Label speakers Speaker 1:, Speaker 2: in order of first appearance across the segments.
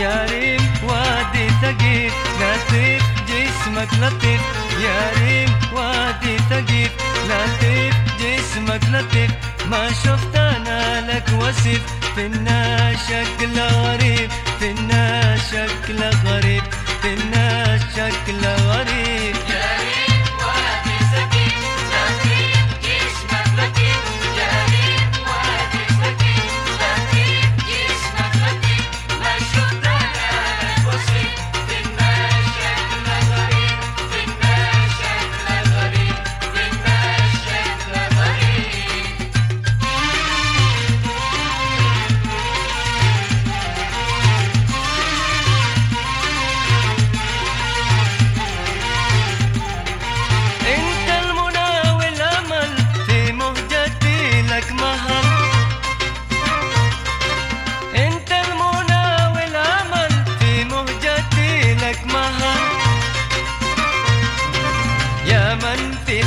Speaker 1: يا ريم وادي ثقيل لطيف جسمك لطيف. يا ريم وادي ثقيل لطيف جسمك لطيف. ما شفت أنا لك وصف في الناس شكل غريب في الناس شكل غريب في الناس شكل غريب.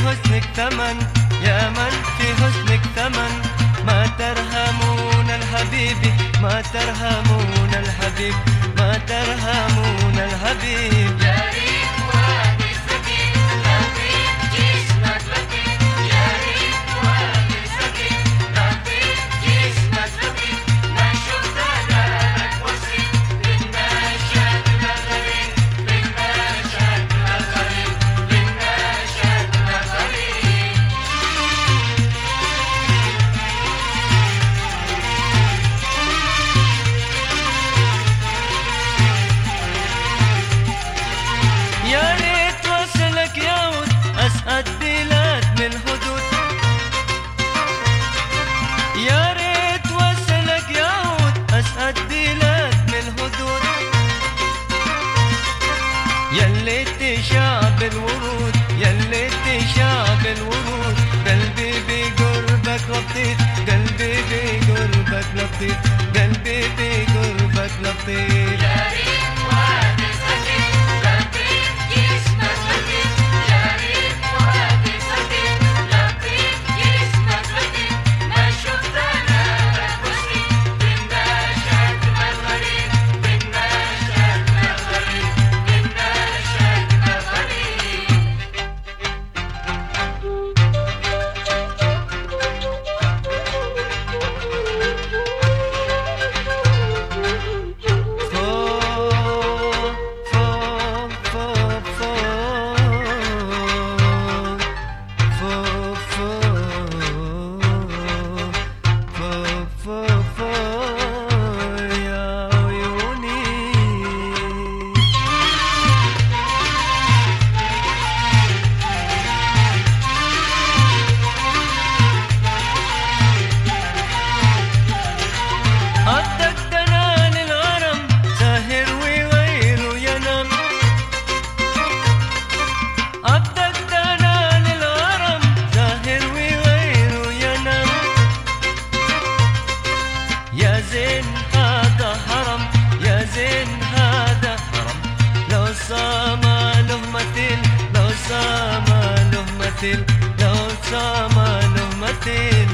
Speaker 1: حسنك ثمن يا من في حسنك ثمن. ما ترهمون الحبيب ما ترهمون الحبيب. ما ترهمون الحبيب. يلي تشعب الورود يلي تشعب الورود. صام له مثيل لو صام له مثيل
Speaker 2: يا ريت